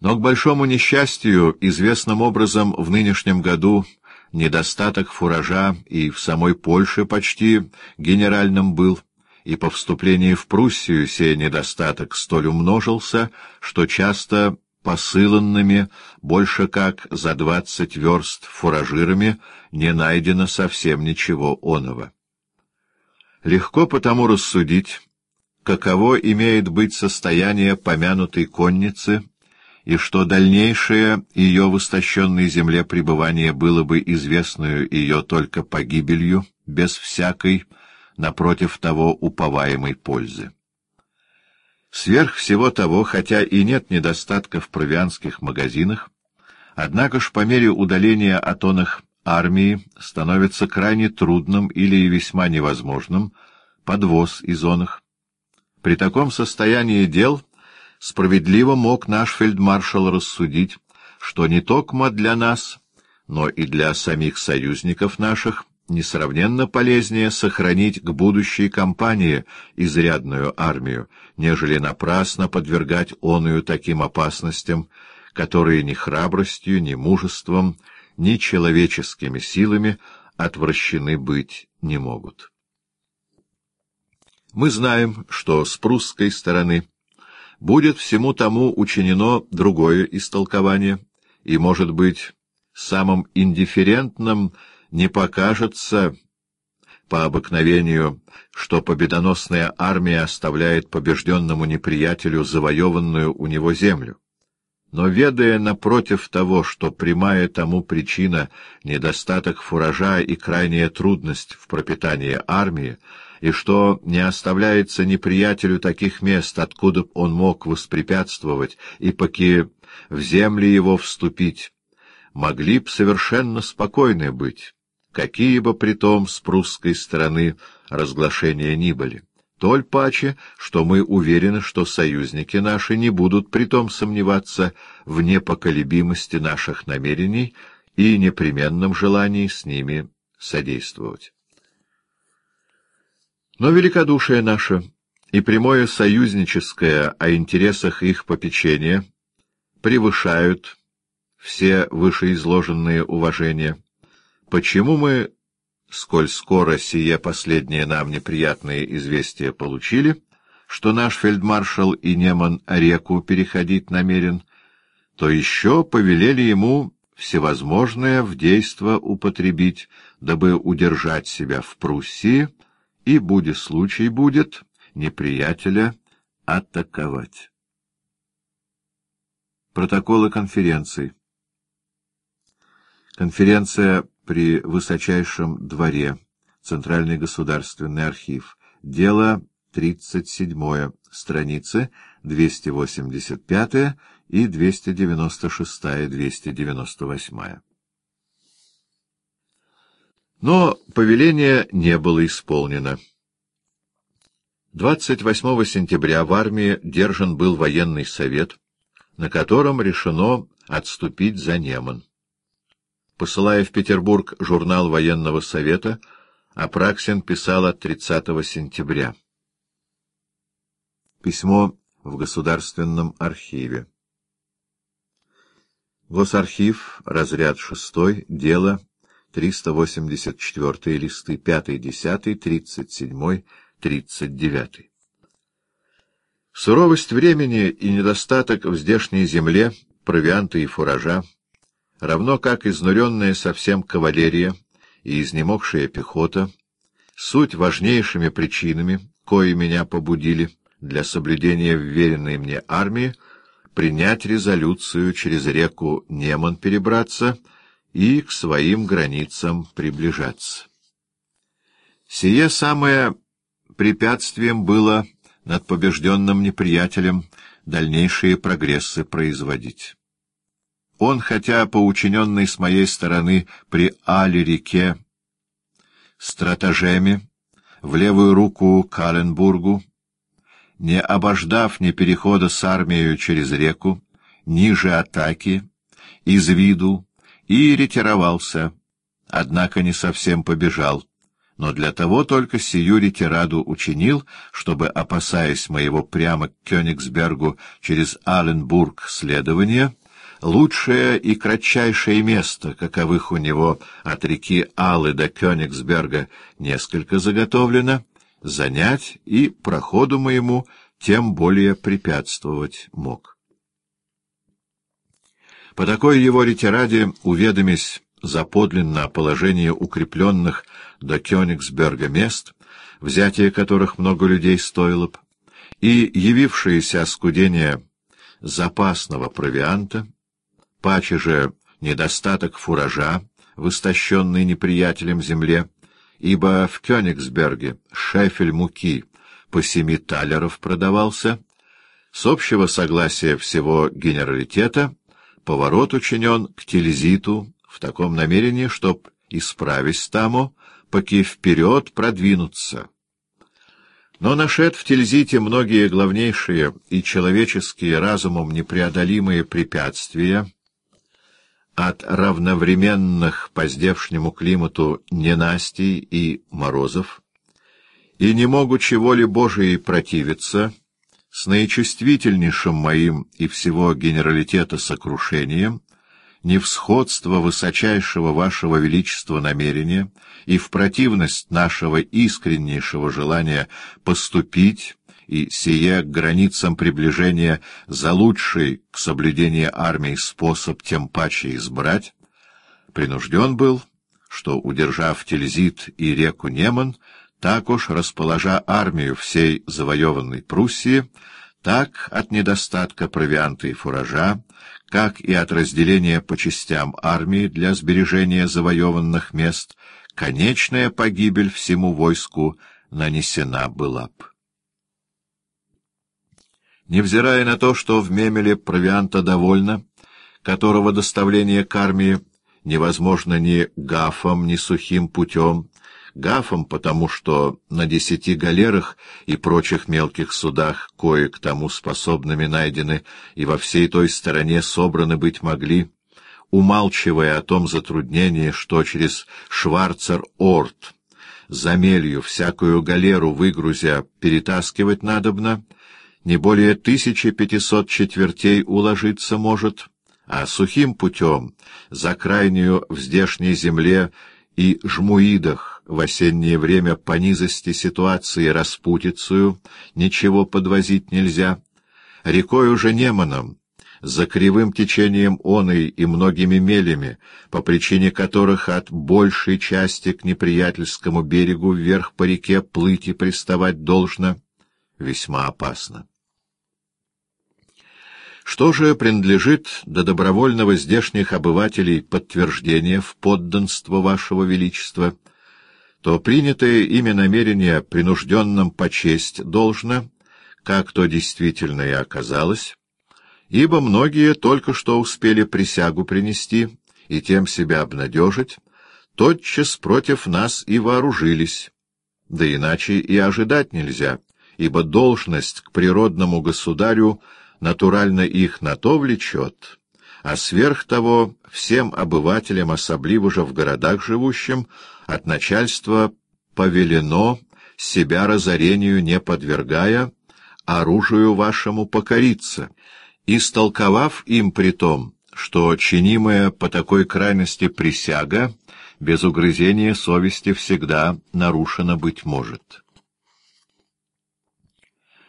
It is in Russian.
Но, к большому несчастью, известным образом в нынешнем году недостаток фуража и в самой Польше почти генеральным был, и по вступлении в Пруссию сей недостаток столь умножился, что часто посыланными больше как за двадцать верст фуражирами не найдено совсем ничего оного. Легко потому рассудить, каково имеет быть состояние помянутой конницы, и что дальнейшее ее в истощенной земле пребывание было бы известную ее только погибелью, без всякой, напротив того, уповаемой пользы. Сверх всего того, хотя и нет недостатка в провианских магазинах, однако ж по мере удаления от оных армии становится крайне трудным или весьма невозможным подвоз из оных. При таком состоянии дел справедливо мог наш фельдмаршал рассудить, что не только для нас, но и для самих союзников наших несравненно полезнее сохранить к будущей кампании изрядную армию, нежели напрасно подвергать оную таким опасностям, которые ни храбростью, ни мужеством, ни человеческими силами отвращены быть не могут. Мы знаем, что с прусской стороны будет всему тому учинено другое истолкование, и, может быть, самым индифферентным не покажется по обыкновению, что победоносная армия оставляет побежденному неприятелю завоеванную у него землю. Но ведая напротив того, что прямая тому причина — недостаток фуража и крайняя трудность в пропитании армии, и что не оставляется неприятелю таких мест, откуда он мог воспрепятствовать и поки в земли его вступить, могли б совершенно спокойны быть, какие бы притом с прусской стороны разглашения ни были. Толь паче, что мы уверены, что союзники наши не будут притом сомневаться в непоколебимости наших намерений и непременном желании с ними содействовать. Но великодушие наше и прямое союзническое о интересах их попечения превышают все вышеизложенные уважения. Почему мы, сколь скоро сие последнее нам неприятные известия получили, что наш фельдмаршал и Неман реку переходить намерен, то еще повелели ему всевозможное в действо употребить, дабы удержать себя в Пруссии, и, будет случай будет, неприятеля атаковать. Протоколы конференции Конференция при Высочайшем дворе, Центральный государственный архив, дело 37, страницы 285 и 296-298. Но повеление не было исполнено. 28 сентября в армии держан был военный совет, на котором решено отступить за Неман. Посылая в Петербург журнал военного совета, Апраксин писал от 30 сентября. Письмо в Государственном архиве. Госархив, разряд 6, дело 384 листы, 5, 10, 37, 39. Суровость времени и недостаток в здешней земле, провианта и фуража, равно как изнуренная совсем кавалерия и изнемогшая пехота, суть важнейшими причинами, кои меня побудили для соблюдения вверенной мне армии, принять резолюцию через реку Неман перебраться — и к своим границам приближаться. Сие самое препятствием было над побежденным неприятелем дальнейшие прогрессы производить. Он, хотя по учиненной с моей стороны при Али-реке стратажеме в левую руку Каленбургу, не обождав ни перехода с армией через реку, ниже атаки, из виду, и ретировался, однако не совсем побежал, но для того только сию ретираду учинил, чтобы, опасаясь моего прямо к Кёнигсбергу через Аленбург следования, лучшее и кратчайшее место, каковых у него от реки Алы до Кёнигсберга несколько заготовлено, занять и проходу моему тем более препятствовать мог. По такой его ретираде, уведомясь заподлинно о положении укрепленных до Кёнигсберга мест, взятие которых много людей стоило б, и явившееся оскудение запасного провианта, паче же недостаток фуража в истощенной неприятелем земле, ибо в Кёнигсберге шефель муки по семи талеров продавался, с общего согласия всего генералитета поворот учинен к Тильзиту в таком намерении, чтоб, исправясь тому, поки вперед продвинуться. Но нашед в Тильзите многие главнейшие и человеческие разумом непреодолимые препятствия от равновременных по здешнему климату ненастий и морозов, и не могу чего ли Божией противиться, с наичувствительнейшим моим и всего генералитета сокрушением, не в сходство высочайшего вашего величества намерения и в противность нашего искреннейшего желания поступить и сие к границам приближения за лучший к соблюдению армии способ тем паче избрать, принужден был, что, удержав Тильзит и реку Неман, так уж расположа армию всей завоеванной Пруссии, так от недостатка провианта и фуража, как и от разделения по частям армии для сбережения завоеванных мест, конечная погибель всему войску нанесена была б. Невзирая на то, что в Мемеле провианта довольно, которого доставление к армии невозможно ни гафом, ни сухим путем, гафом, потому что на десяти галерах и прочих мелких судах кое к тому способными найдены и во всей той стороне собраны быть могли, умалчивая о том затруднении, что через Шварцер-Орт за мелью всякую галеру выгрузя перетаскивать надобно, не более тысячи пятисот четвертей уложиться может, а сухим путем, за крайнюю в здешней земле и жмуидах в осеннее время по низости ситуации распутицую ничего подвозить нельзя, рекой уже Неманом, за кривым течением оной и многими мелями, по причине которых от большей части к неприятельскому берегу вверх по реке плыть и приставать должно, весьма опасно. Что же принадлежит до добровольного здешних обывателей подтверждения в подданство вашего величества, то принятое ими намерение принужденным почесть должно, как то действительно и оказалось, ибо многие только что успели присягу принести и тем себя обнадежить, тотчас против нас и вооружились, да иначе и ожидать нельзя, ибо должность к природному государю — натурально их на то влечет, а сверх того всем обывателям, особливо же в городах живущим, от начальства повелено, себя разорению не подвергая, оружию вашему покориться, истолковав им при том, что чинимая по такой крайности присяга без угрызения совести всегда нарушена быть может».